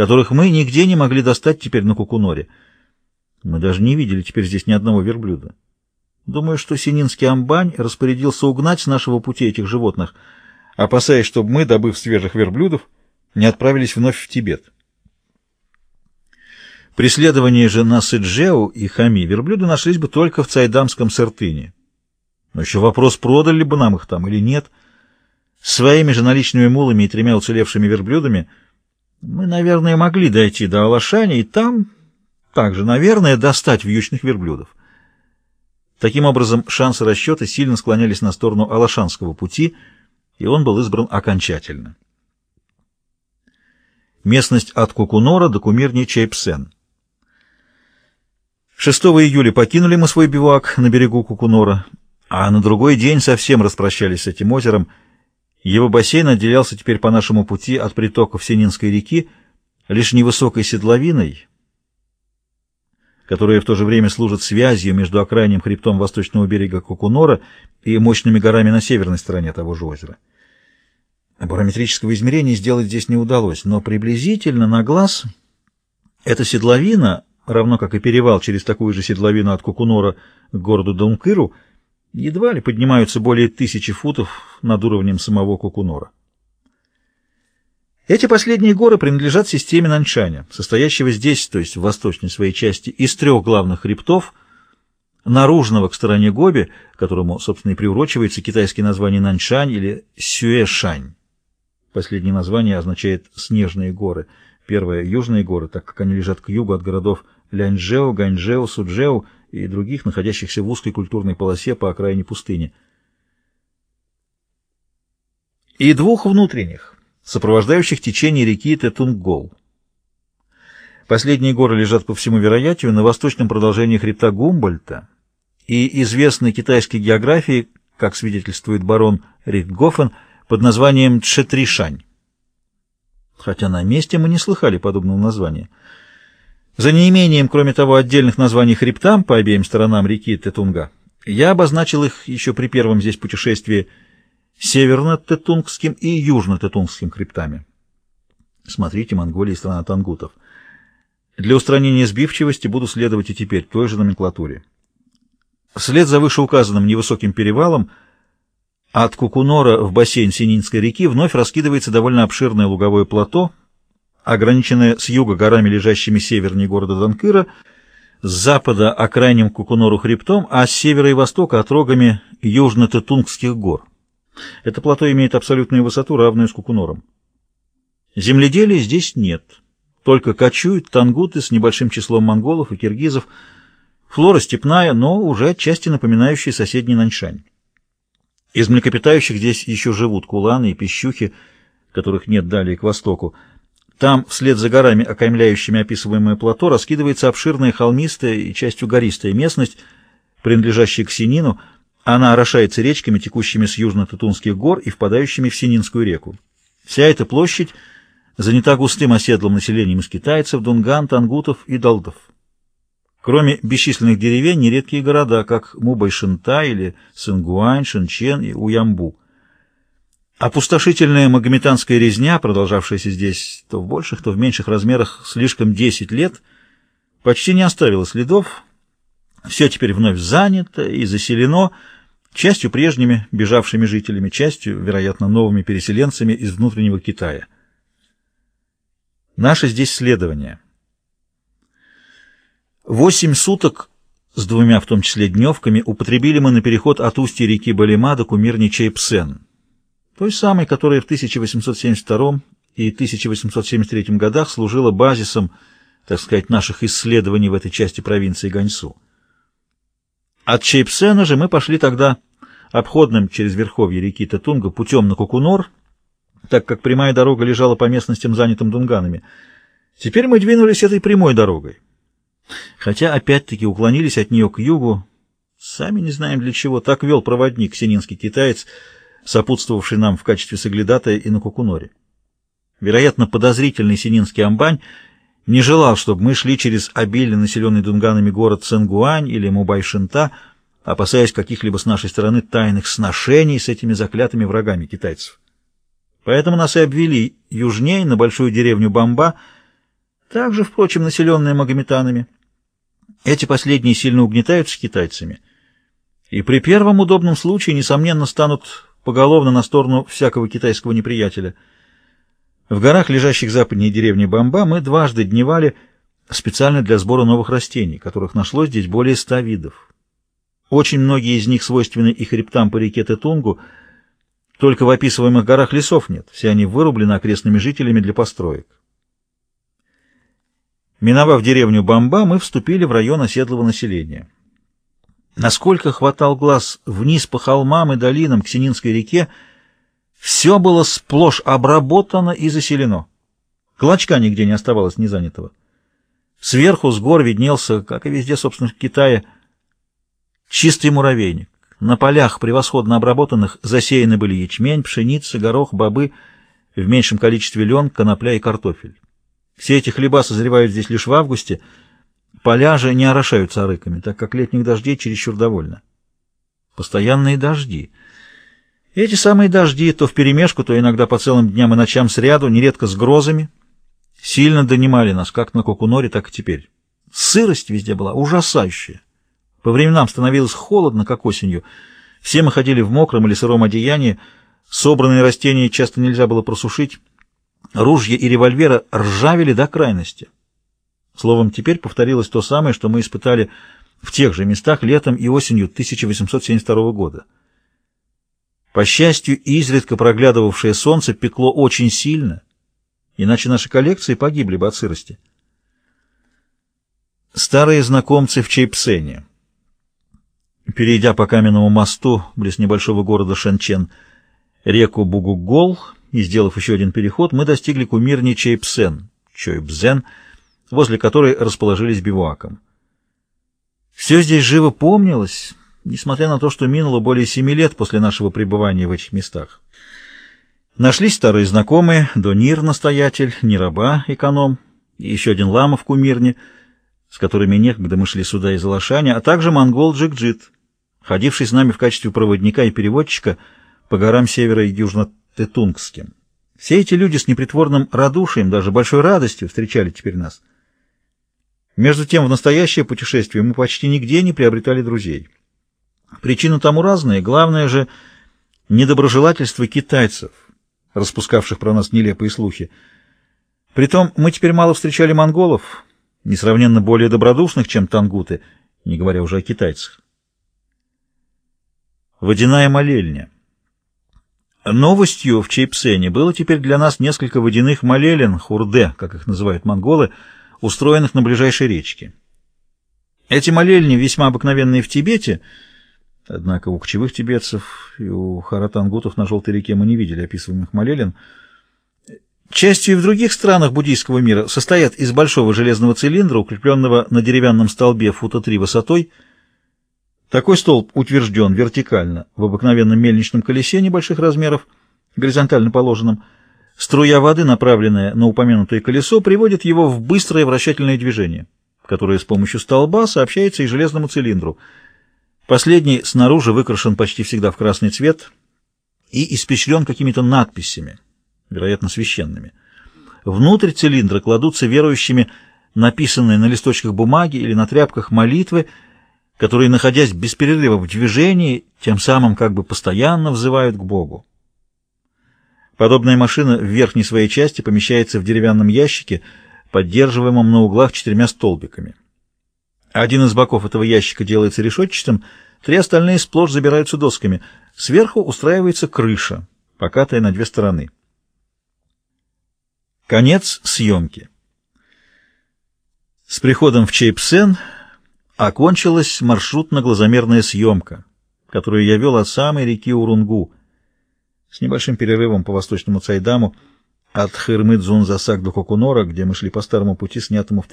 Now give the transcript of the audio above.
которых мы нигде не могли достать теперь на Кукуноре. Мы даже не видели теперь здесь ни одного верблюда. Думаю, что Сининский амбань распорядился угнать с нашего пути этих животных, опасаясь, чтобы мы, добыв свежих верблюдов, не отправились вновь в Тибет. Преследование же на Сыджеу и Хами верблюды нашлись бы только в Цайдамском Сертыне. Но еще вопрос, продали бы нам их там или нет. Своими же наличными мулами и тремя уцелевшими верблюдами мы, наверное, могли дойти до Алашани и там также, наверное, достать вьючных верблюдов. Таким образом, шансы расчета сильно склонялись на сторону Алашанского пути, и он был избран окончательно. Местность от Кукунора до кумирни Чейпсен. 6 июля покинули мы свой бивак на берегу Кукунора, а на другой день совсем распрощались с этим озером. Его бассейн отделялся теперь по нашему пути от притоков Сининской реки лишь невысокой седловиной, которая в то же время служит связью между окраинным хребтом восточного берега Кукунора и мощными горами на северной стороне того же озера. Барометрического измерения сделать здесь не удалось, но приблизительно на глаз эта седловина равно как и перевал через такую же седловину от Кукунора к городу Дункыру, едва ли поднимаются более тысячи футов над уровнем самого Кукунора. Эти последние горы принадлежат системе Наньшаня, состоящего здесь, то есть в восточной своей части, из трех главных хребтов, наружного к стороне Гоби, которому, собственно, и приурочивается китайское название Наньшань или Сюэшань. Последнее название означает «снежные горы», первое — южные горы, так как они лежат к югу от городов Ляньчжэу, Ганьчжэу, Суджэу и других, находящихся в узкой культурной полосе по окраине пустыни. И двух внутренних, сопровождающих течение реки Тетунгол. Последние горы лежат по всему вероятию на восточном продолжении хребта Гумбольта и известны китайской географии, как свидетельствует барон Рихтгофен, под названием Четришань. Хотя на месте мы не слыхали подобного названия – за неимением, кроме того, отдельных названий хребтам по обеим сторонам реки Тетунга, я обозначил их еще при первом здесь путешествии северно-тетунгским и южно-тетунгским хребтами. Смотрите «Монголия и страна тангутов». Для устранения сбивчивости буду следовать и теперь той же номенклатуре. Вслед за вышеуказанным невысоким перевалом от Кукунора в бассейн Сининской реки вновь раскидывается довольно обширное луговое плато, ограниченная с юга горами, лежащими севернее города Данкыра, с запада окраинным Кукунору хребтом, а с севера и востока отрогами южно-Тетунгских гор. Это плато имеет абсолютную высоту, равную с Кукунором. Земледелия здесь нет. Только кочуют тангуты с небольшим числом монголов и киргизов. Флора степная, но уже отчасти напоминающая соседний Наньшань. Из млекопитающих здесь еще живут куланы и пищухи, которых нет далее к востоку. Там, вслед за горами, окаймляющими описываемое плато, раскидывается обширная холмистая и частью гористая местность, принадлежащая к Синину. Она орошается речками, текущими с южно-Татунских гор и впадающими в Сининскую реку. Вся эта площадь занята густым оседлым населением из китайцев, дунган, тангутов и долдов. Кроме бесчисленных деревень, нередкие города, как Мубайшинта или Сынгуань, Шинчен и Уямбу. Опустошительная магометанская резня, продолжавшаяся здесь то в больших, то в меньших размерах слишком 10 лет, почти не оставила следов. Все теперь вновь занято и заселено, частью прежними бежавшими жителями, частью, вероятно, новыми переселенцами из внутреннего Китая. Наше здесь следование. Восемь суток с двумя, в том числе дневками, употребили мы на переход от устья реки Балима до кумирни Чейпсен той самой, которая в 1872 и 1873 годах служила базисом, так сказать, наших исследований в этой части провинции Ганьсу. От Чейпсена же мы пошли тогда обходным через верховье реки Татунга путем на Кукунор, так как прямая дорога лежала по местностям, занятым дунганами. Теперь мы двинулись этой прямой дорогой. Хотя опять-таки уклонились от нее к югу, сами не знаем для чего, так вел проводник, сининский китаец, сопутствовавший нам в качестве соглядатая и на Кукуноре. Вероятно, подозрительный сининский амбань не желал, чтобы мы шли через обильно населенный дунганами город Ценгуань или Мубайшинта, опасаясь каких-либо с нашей стороны тайных сношений с этими заклятыми врагами китайцев. Поэтому нас и обвели южнее на большую деревню Бамба, также, впрочем, населенная магометанами. Эти последние сильно угнетаются китайцами и при первом удобном случае, несомненно, станут поголовно на сторону всякого китайского неприятеля. В горах, лежащих западней деревни Бамба, мы дважды дневали специально для сбора новых растений, которых нашлось здесь более ста видов. Очень многие из них свойственны и хребтам по реке Тетунгу, только в описываемых горах лесов нет, все они вырублены окрестными жителями для построек. Миновав деревню Бамба, мы вступили в район оседлого населения. Насколько хватал глаз вниз по холмам и долинам к Сининской реке, все было сплошь обработано и заселено. Клочка нигде не оставалось незанятого. Сверху с гор виднелся, как и везде, собственно, в Китае, чистый муравейник. На полях, превосходно обработанных, засеяны были ячмень, пшеница, горох, бобы, в меньшем количестве лен, конопля и картофель. Все эти хлеба созревают здесь лишь в августе, поля же не орошаются арыками, так как летних дождей чересчур довольно. Постоянные дожди. Эти самые дожди, то вперемешку, то иногда по целым дням и ночам сряду, нередко с грозами, сильно донимали нас, как на Кокуноре, так и теперь. Сырость везде была ужасающая. По временам становилось холодно, как осенью. Все мы ходили в мокром или сыром одеянии, собранные растения часто нельзя было просушить, ружья и револьверы ржавели до крайности. Словом, теперь повторилось то самое, что мы испытали в тех же местах летом и осенью 1872 года. По счастью, изредка проглядывавшее солнце пекло очень сильно, иначе наши коллекции погибли бы от сырости. Старые знакомцы в Чейпсене. Перейдя по каменному мосту близ небольшого города Шэнчен, реку Бугугол и сделав еще один переход, мы достигли кумирни Чейпсен, Чойбзен, возле которой расположились бивуаком. Все здесь живо помнилось, несмотря на то, что минуло более семи лет после нашего пребывания в этих местах. Нашлись старые знакомые, Донир, настоятель, Нираба, эконом, и еще один лама в кумирне, с которыми некогда мы шли сюда из Алашаня, а также монгол Джикджит, ходивший с нами в качестве проводника и переводчика по горам севера и южно-тетунгским. Все эти люди с непритворным радушием, даже большой радостью встречали теперь нас. Между тем, в настоящее путешествие мы почти нигде не приобретали друзей. Причины тому разные, главное же недоброжелательство китайцев, распускавших про нас нелепые слухи. Притом мы теперь мало встречали монголов, несравненно более добродушных, чем тангуты, не говоря уже о китайцах. Водяная молельня. Новостью в Чейпсене было теперь для нас несколько водяных молелен, хурде, как их называют монголы, устроенных на ближайшей речке. Эти молельни весьма обыкновенные в Тибете, однако у кочевых тибетцев и у харатангутов на Желтой реке мы не видели описываемых молелен, частью и в других странах буддийского мира состоят из большого железного цилиндра, укрепленного на деревянном столбе фута три высотой. Такой столб утвержден вертикально в обыкновенном мельничном колесе небольших размеров, горизонтально положенном, Струя воды, направленная на упомянутое колесо, приводит его в быстрое вращательное движение, которое с помощью столба сообщается и железному цилиндру. Последний снаружи выкрашен почти всегда в красный цвет и испещрен какими-то надписями, вероятно, священными. Внутрь цилиндра кладутся верующими написанные на листочках бумаги или на тряпках молитвы, которые, находясь без перерыва в движении, тем самым как бы постоянно взывают к Богу. Подобная машина в верхней своей части помещается в деревянном ящике, поддерживаемом на углах четырьмя столбиками. Один из боков этого ящика делается решетчатым, три остальные сплошь забираются досками. Сверху устраивается крыша, покатая на две стороны. Конец съемки. С приходом в Чейпсен окончилась маршрутно-глазомерная съемка, которую я вел от самой реки Урунгу, с небольшим перерывом по восточному Цайдаму от Хырмы-Дзунзасак до Кокунора, где мы шли по старому пути, снятому в